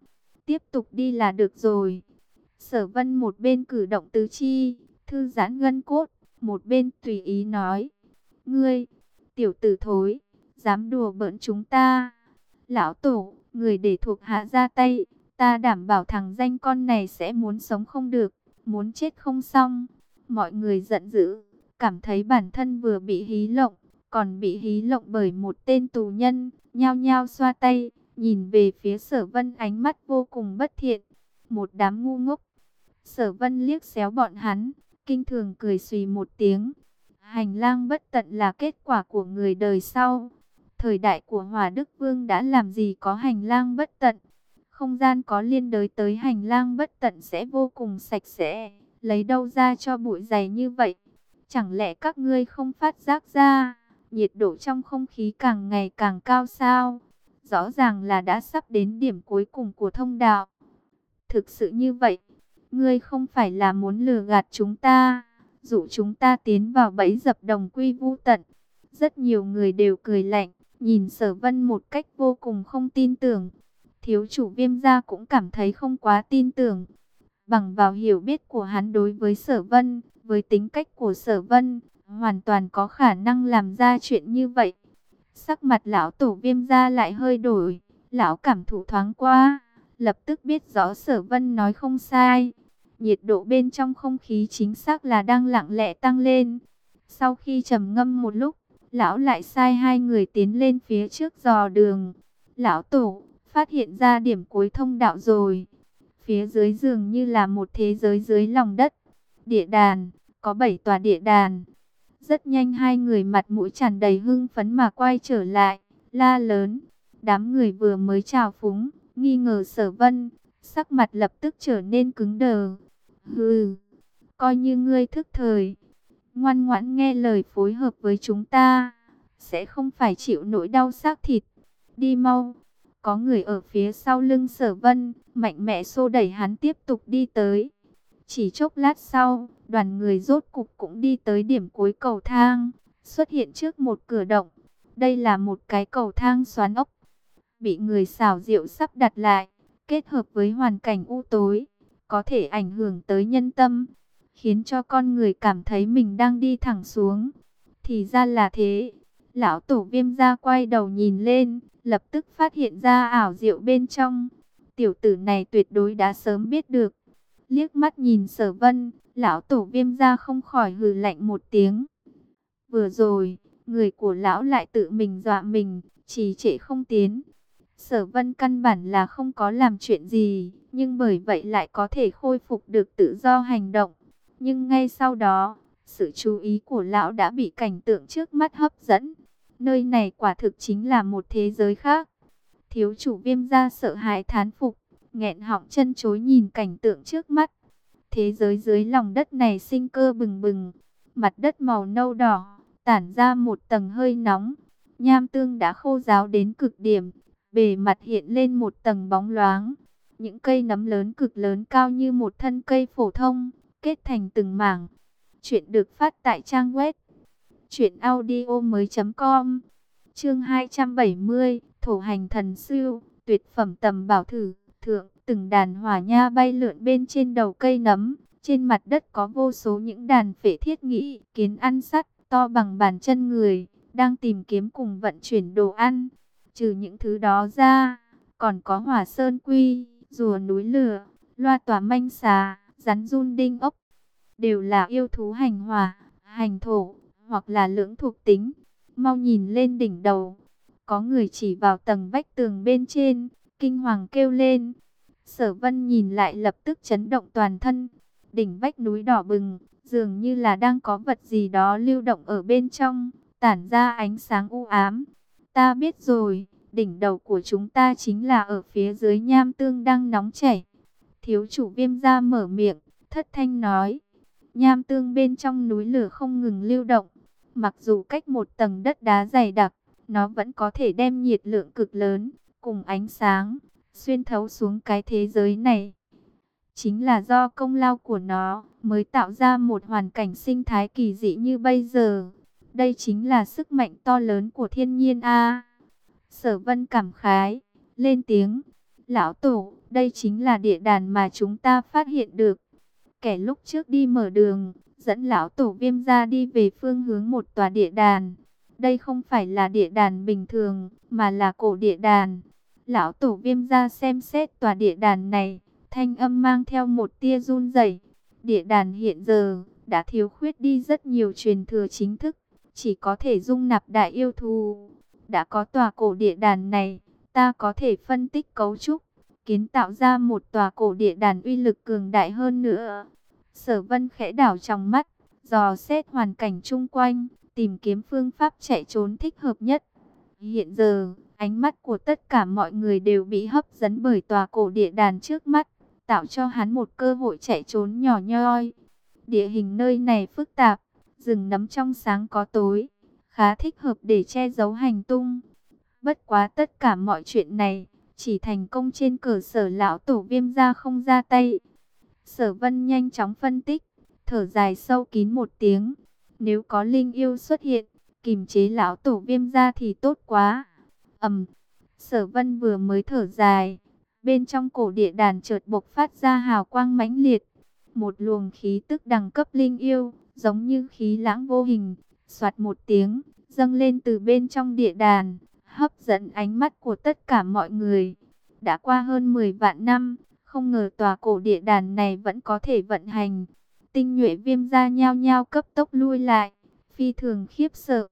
Tiếp tục đi là được rồi. Sở vân một bên cử động tứ chi, thư giãn ngân cốt, một bên tùy ý nói. Ngươi, tiểu tử thối, dám đùa bỡn chúng ta. Lão tổ, người để thuộc hạ ra tay, ta đảm bảo thằng danh con này sẽ muốn sống không được, muốn chết không xong. Mọi người giận dữ, cảm thấy bản thân vừa bị hí lộng, còn bị hí lộng bởi một tên tù nhân, nhao nhao xoa tay, nhìn về phía sở vân ánh mắt vô cùng bất thiện. Một đám ngu ngốc. Sở vân liếc xéo bọn hắn, kinh thường cười xùy một tiếng. Hành lang bất tận là kết quả của người đời sau. Thời đại của Hòa Đức Vương đã làm gì có hành lang bất tận. Không gian có liên đới tới hành lang bất tận sẽ vô cùng sạch sẽ. Lấy đâu ra cho bụi dày như vậy? Chẳng lẽ các ngươi không phát giác ra? Nhiệt độ trong không khí càng ngày càng cao sao? Rõ ràng là đã sắp đến điểm cuối cùng của thông đạo. Thực sự như vậy, ngươi không phải là muốn lừa gạt chúng ta, dụ chúng ta tiến vào bẫy dập đồng quy vu tận. Rất nhiều người đều cười lạnh, nhìn sở vân một cách vô cùng không tin tưởng. Thiếu chủ viêm gia cũng cảm thấy không quá tin tưởng. Bằng vào hiểu biết của hắn đối với sở vân, với tính cách của sở vân, hoàn toàn có khả năng làm ra chuyện như vậy. Sắc mặt lão tổ viêm gia lại hơi đổi, lão cảm thụ thoáng qua, lập tức biết rõ sở vân nói không sai. Nhiệt độ bên trong không khí chính xác là đang lặng lẽ tăng lên. Sau khi trầm ngâm một lúc, lão lại sai hai người tiến lên phía trước dò đường. Lão tổ, phát hiện ra điểm cuối thông đạo rồi. Phía dưới dường như là một thế giới dưới lòng đất. Địa đàn, có bảy tòa địa đàn. Rất nhanh hai người mặt mũi tràn đầy hưng phấn mà quay trở lại, la lớn. Đám người vừa mới chào phúng, nghi ngờ sở vân, sắc mặt lập tức trở nên cứng đờ. Hừ, coi như ngươi thức thời, ngoan ngoãn nghe lời phối hợp với chúng ta, sẽ không phải chịu nỗi đau xác thịt. Đi mau, có người ở phía sau lưng sở vân, mạnh mẽ xô đẩy hắn tiếp tục đi tới. Chỉ chốc lát sau, đoàn người rốt cục cũng đi tới điểm cuối cầu thang, xuất hiện trước một cửa động. Đây là một cái cầu thang xoắn ốc, bị người xảo diệu sắp đặt lại, kết hợp với hoàn cảnh u tối, có thể ảnh hưởng tới nhân tâm, khiến cho con người cảm thấy mình đang đi thẳng xuống. Thì ra là thế. Lão tổ viêm ra quay đầu nhìn lên, lập tức phát hiện ra ảo diệu bên trong. Tiểu tử này tuyệt đối đã sớm biết được. Liếc mắt nhìn sở vân, lão tổ viêm ra không khỏi hừ lạnh một tiếng. Vừa rồi, người của lão lại tự mình dọa mình, trì trệ không tiến. Sở vân căn bản là không có làm chuyện gì, nhưng bởi vậy lại có thể khôi phục được tự do hành động. Nhưng ngay sau đó, sự chú ý của lão đã bị cảnh tượng trước mắt hấp dẫn. Nơi này quả thực chính là một thế giới khác. Thiếu chủ viêm gia sợ hãi thán phục, nghẹn họng chân chối nhìn cảnh tượng trước mắt. Thế giới dưới lòng đất này sinh cơ bừng bừng, mặt đất màu nâu đỏ, tản ra một tầng hơi nóng. Nham tương đã khô ráo đến cực điểm, bề mặt hiện lên một tầng bóng loáng. Những cây nấm lớn cực lớn cao như một thân cây phổ thông, kết thành từng mảng. Chuyện được phát tại trang web truyệnaudiomoi.com. Chương 270, Thổ hành thần siêu tuyệt phẩm tầm bảo thử, thượng, từng đàn hỏa nha bay lượn bên trên đầu cây nấm, trên mặt đất có vô số những đàn phệ thiết nghĩ, kiến ăn sắt to bằng bàn chân người, đang tìm kiếm cùng vận chuyển đồ ăn. Trừ những thứ đó ra, còn có hỏa sơn quy, rùa núi lửa, loa tỏa manh xà, rắn run đinh ốc. Đều là yêu thú hành hỏa, hành thổ, hoặc là lưỡng thuộc tính. Mau nhìn lên đỉnh đầu. Có người chỉ vào tầng vách tường bên trên, kinh hoàng kêu lên. Sở vân nhìn lại lập tức chấn động toàn thân. Đỉnh vách núi đỏ bừng, dường như là đang có vật gì đó lưu động ở bên trong, tản ra ánh sáng u ám. Ta biết rồi, đỉnh đầu của chúng ta chính là ở phía dưới nham tương đang nóng chảy. Thiếu chủ viêm ra mở miệng, thất thanh nói. Nham tương bên trong núi lửa không ngừng lưu động. Mặc dù cách một tầng đất đá dày đặc, nó vẫn có thể đem nhiệt lượng cực lớn, cùng ánh sáng, xuyên thấu xuống cái thế giới này. Chính là do công lao của nó mới tạo ra một hoàn cảnh sinh thái kỳ dị như bây giờ. Đây chính là sức mạnh to lớn của thiên nhiên a. Sở Vân cảm khái, lên tiếng, "Lão tổ, đây chính là địa đàn mà chúng ta phát hiện được." Kẻ lúc trước đi mở đường, dẫn lão tổ Viêm ra đi về phương hướng một tòa địa đàn. Đây không phải là địa đàn bình thường, mà là cổ địa đàn. Lão tổ Viêm ra xem xét tòa địa đàn này, thanh âm mang theo một tia run rẩy. Địa đàn hiện giờ đã thiếu khuyết đi rất nhiều truyền thừa chính thức, chỉ có thể dung nạp đại yêu thù. Đã có tòa cổ địa đàn này, ta có thể phân tích cấu trúc, kiến tạo ra một tòa cổ địa đàn uy lực cường đại hơn nữa. Sở vân khẽ đảo trong mắt, dò xét hoàn cảnh chung quanh, tìm kiếm phương pháp chạy trốn thích hợp nhất. Hiện giờ, ánh mắt của tất cả mọi người đều bị hấp dẫn bởi tòa cổ địa đàn trước mắt, tạo cho hắn một cơ hội chạy trốn nhỏ nhoi. Địa hình nơi này phức tạp, rừng nấm trong sáng có tối, khá thích hợp để che giấu hành tung. Bất quá tất cả mọi chuyện này, chỉ thành công trên cơ sở lão tổ viêm ra không ra tay. Sở vân nhanh chóng phân tích, thở dài sâu kín một tiếng. Nếu có linh yêu xuất hiện, kìm chế lão tổ viêm ra thì tốt quá. ầm, sở vân vừa mới thở dài. Bên trong cổ địa đàn chợt bộc phát ra hào quang mãnh liệt. Một luồng khí tức đẳng cấp linh yêu, giống như khí lãng vô hình, soạt một tiếng, dâng lên từ bên trong địa đàn, hấp dẫn ánh mắt của tất cả mọi người. Đã qua hơn 10 vạn năm, không ngờ tòa cổ địa đàn này vẫn có thể vận hành. Tinh nhuệ viêm ra nhao nhao cấp tốc lui lại, phi thường khiếp sợ.